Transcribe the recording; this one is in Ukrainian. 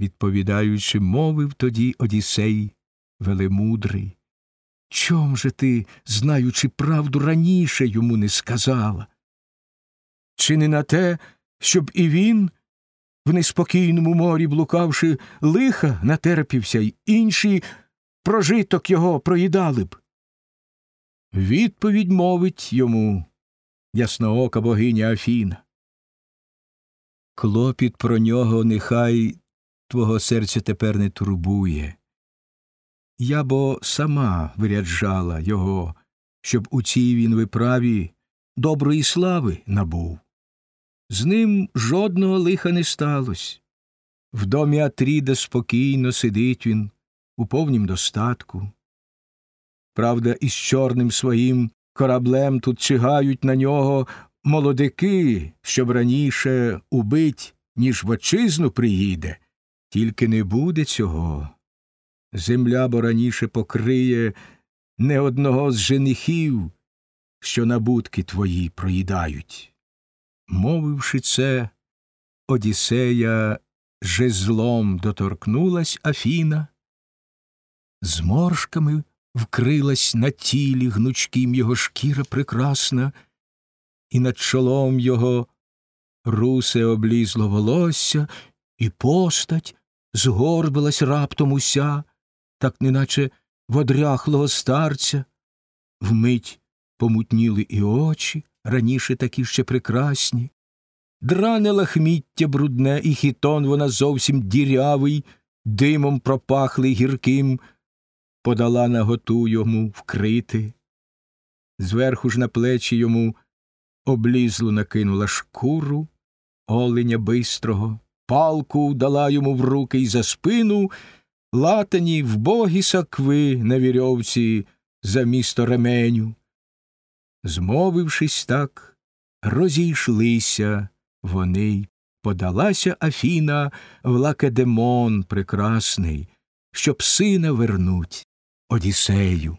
відповідаючи, мовив тоді Одіссей велемудрий. Чом же ти, знаючи правду, раніше йому не сказала? Чи не на те, щоб і він, в неспокійному морі блукавши, лиха натерпівся, й інші прожиток його проїдали б? Відповідь мовить йому ясноока богиня Афіна. Клопіт про нього нехай твого серця тепер не турбує. Я бо сама виряджала його, щоб у цій він виправі доброї слави набув. З ним жодного лиха не сталось. В домі Атріда спокійно сидить він у повнім достатку. Правда, із чорним своїм кораблем тут чигають на нього молодики, щоб раніше убить, ніж в отчизну приїде, тільки не буде цього. Земля бо раніше покриє не одного з женихів, що набутки твої проїдають. Мовивши це, Одіссея жезлом доторкнулась Афіна, зморшками вкрилась на тілі гнучким його шкіра прекрасна, і над чолом його русе облізло волосся, і постать згорбилась раптом уся, так неначе водряхлого старця, вмить помутніли і очі, раніше такі ще прекрасні. Дране лахміття брудне, і хітон вона зовсім дірявий, димом пропахлий гірким, подала наготу йому вкрити. Зверху ж на плечі йому облізлу накинула шкуру оленя бистрого, палку дала йому в руки й за спину, латані вбогі сакви на вірьовці за місто ременю. Змовившись так, розійшлися вони подалася Афіна в Лакедемон прекрасний, щоб сина вернуть Одіссею.